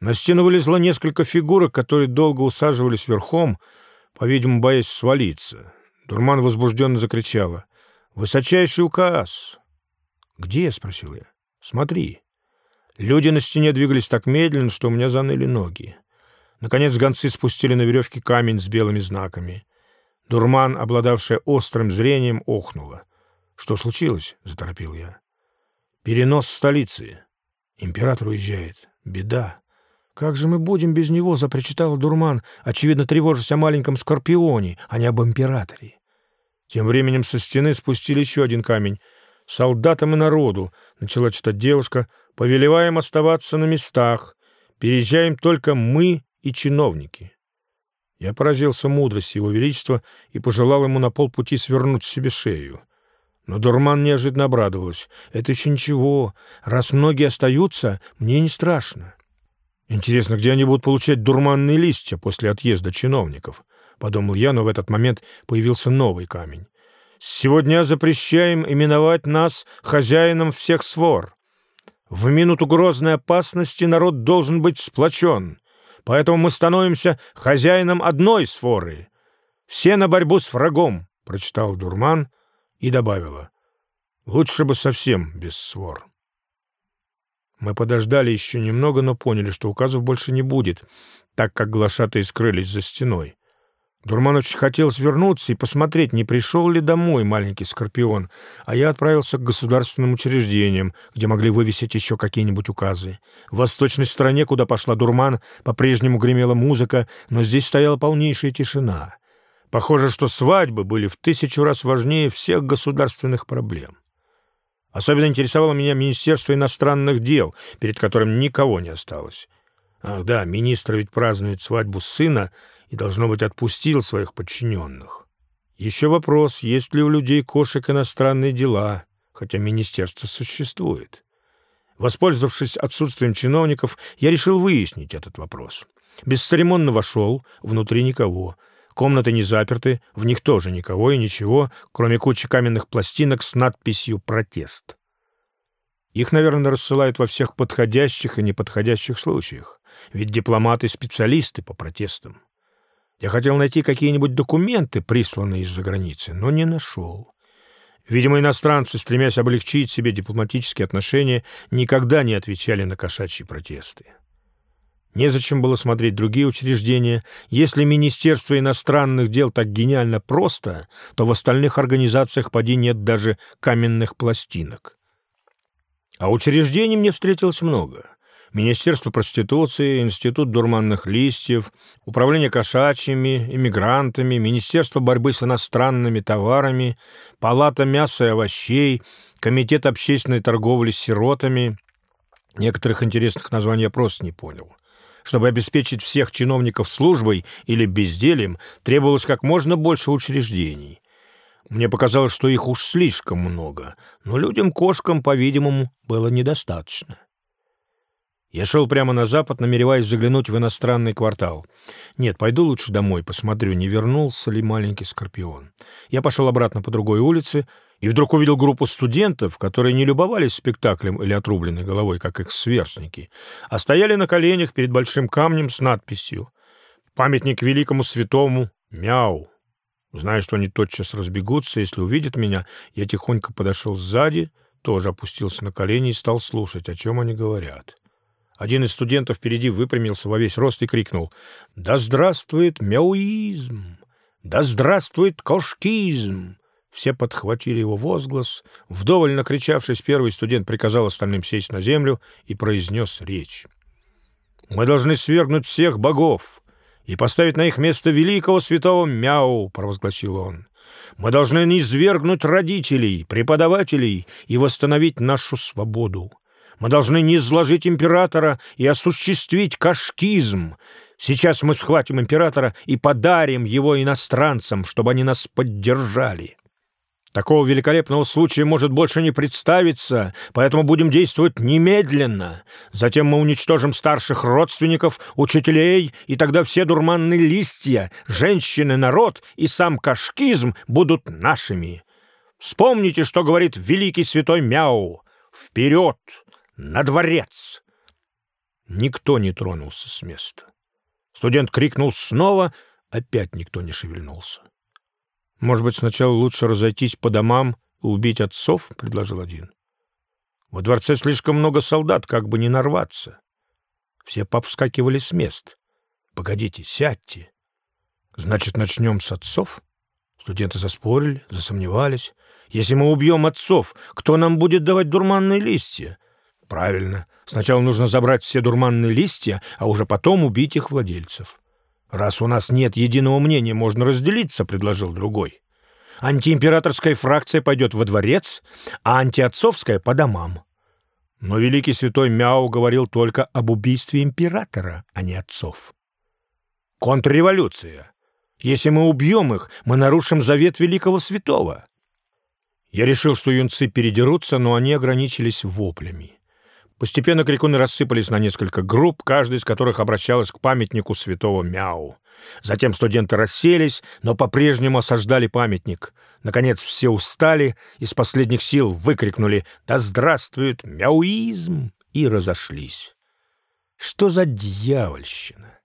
На стену вылезло несколько фигурок, которые долго усаживались верхом, по-видимому, боясь свалиться. Дурман возбужденно закричала. «Высочайший указ!» «Где?» — спросил я. «Смотри». Люди на стене двигались так медленно, что у меня заныли ноги. Наконец гонцы спустили на веревке камень с белыми знаками. Дурман, обладавшая острым зрением, охнула. «Что случилось?» — заторопил я. «Перенос столицы. Император уезжает. Беда. Как же мы будем без него?» — запричитал Дурман, очевидно тревожась о маленьком Скорпионе, а не об императоре. Тем временем со стены спустили еще один камень. «Солдатам и народу», — начала читать девушка, — «повелеваем оставаться на местах. Переезжаем только мы и чиновники». Я поразился мудрости его величества и пожелал ему на полпути свернуть себе шею. Но Дурман неожиданно обрадовалась. «Это еще ничего. Раз многие остаются, мне не страшно». «Интересно, где они будут получать дурманные листья после отъезда чиновников?» — подумал я, но в этот момент появился новый камень. «Сегодня запрещаем именовать нас хозяином всех свор. В минуту грозной опасности народ должен быть сплочен, поэтому мы становимся хозяином одной своры. Все на борьбу с врагом», — прочитал Дурман и добавила. «Лучше бы совсем без свор». Мы подождали еще немного, но поняли, что указов больше не будет, так как глашатые скрылись за стеной. Дурман очень хотел свернуться и посмотреть, не пришел ли домой маленький скорпион, а я отправился к государственным учреждениям, где могли вывесить еще какие-нибудь указы. В восточной стороне, куда пошла Дурман, по-прежнему гремела музыка, но здесь стояла полнейшая тишина. Похоже, что свадьбы были в тысячу раз важнее всех государственных проблем. Особенно интересовало меня Министерство иностранных дел, перед которым никого не осталось. Ах да, министр ведь празднует свадьбу сына и, должно быть, отпустил своих подчиненных. Еще вопрос, есть ли у людей кошек иностранные дела, хотя министерство существует. Воспользовавшись отсутствием чиновников, я решил выяснить этот вопрос. Бесцеремонно вошел, внутри никого — Комнаты не заперты, в них тоже никого и ничего, кроме кучи каменных пластинок с надписью «Протест». Их, наверное, рассылают во всех подходящих и неподходящих случаях, ведь дипломаты — специалисты по протестам. Я хотел найти какие-нибудь документы, присланные из-за границы, но не нашел. Видимо, иностранцы, стремясь облегчить себе дипломатические отношения, никогда не отвечали на кошачьи протесты. Незачем было смотреть другие учреждения. Если Министерство иностранных дел так гениально просто, то в остальных организациях поди нет даже каменных пластинок. А учреждений мне встретилось много. Министерство проституции, Институт дурманных листьев, Управление кошачьими, иммигрантами, Министерство борьбы с иностранными товарами, Палата мяса и овощей, Комитет общественной торговли с сиротами. Некоторых интересных названий я просто не понял. Чтобы обеспечить всех чиновников службой или бездельем, требовалось как можно больше учреждений. Мне показалось, что их уж слишком много, но людям-кошкам, по-видимому, было недостаточно. Я шел прямо на запад, намереваясь заглянуть в иностранный квартал. Нет, пойду лучше домой, посмотрю, не вернулся ли маленький скорпион. Я пошел обратно по другой улице, и вдруг увидел группу студентов, которые не любовались спектаклем или отрубленной головой, как их сверстники, а стояли на коленях перед большим камнем с надписью «Памятник великому святому Мяу». Зная, что они тотчас разбегутся, если увидят меня, я тихонько подошел сзади, тоже опустился на колени и стал слушать, о чем они говорят. Один из студентов впереди выпрямился во весь рост и крикнул «Да здравствует мяуизм! Да здравствует кошкизм!» Все подхватили его возглас. Вдоволь накричавшись, первый студент приказал остальным сесть на землю и произнес речь. «Мы должны свергнуть всех богов и поставить на их место великого святого Мяу», — провозгласил он. «Мы должны низвергнуть родителей, преподавателей и восстановить нашу свободу. Мы должны низложить императора и осуществить кашкизм. Сейчас мы схватим императора и подарим его иностранцам, чтобы они нас поддержали». Такого великолепного случая может больше не представиться, поэтому будем действовать немедленно. Затем мы уничтожим старших родственников, учителей, и тогда все дурманные листья, женщины, народ и сам кашкизм будут нашими. Вспомните, что говорит великий святой Мяу. Вперед! На дворец! Никто не тронулся с места. Студент крикнул снова, опять никто не шевельнулся. «Может быть, сначала лучше разойтись по домам и убить отцов?» — предложил один. «Во дворце слишком много солдат, как бы не нарваться». Все повскакивали с мест. «Погодите, сядьте». «Значит, начнем с отцов?» Студенты заспорили, засомневались. «Если мы убьем отцов, кто нам будет давать дурманные листья?» «Правильно. Сначала нужно забрать все дурманные листья, а уже потом убить их владельцев». «Раз у нас нет единого мнения, можно разделиться», — предложил другой. «Антиимператорская фракция пойдет во дворец, а антиотцовская — по домам». Но великий святой Мяо говорил только об убийстве императора, а не отцов. «Контрреволюция. Если мы убьем их, мы нарушим завет великого святого». Я решил, что юнцы передерутся, но они ограничились воплями. Постепенно крикуны рассыпались на несколько групп, каждая из которых обращалась к памятнику святого Мяу. Затем студенты расселись, но по-прежнему осаждали памятник. Наконец все устали, и с последних сил выкрикнули «Да здравствует мяуизм!» и разошлись. Что за дьявольщина!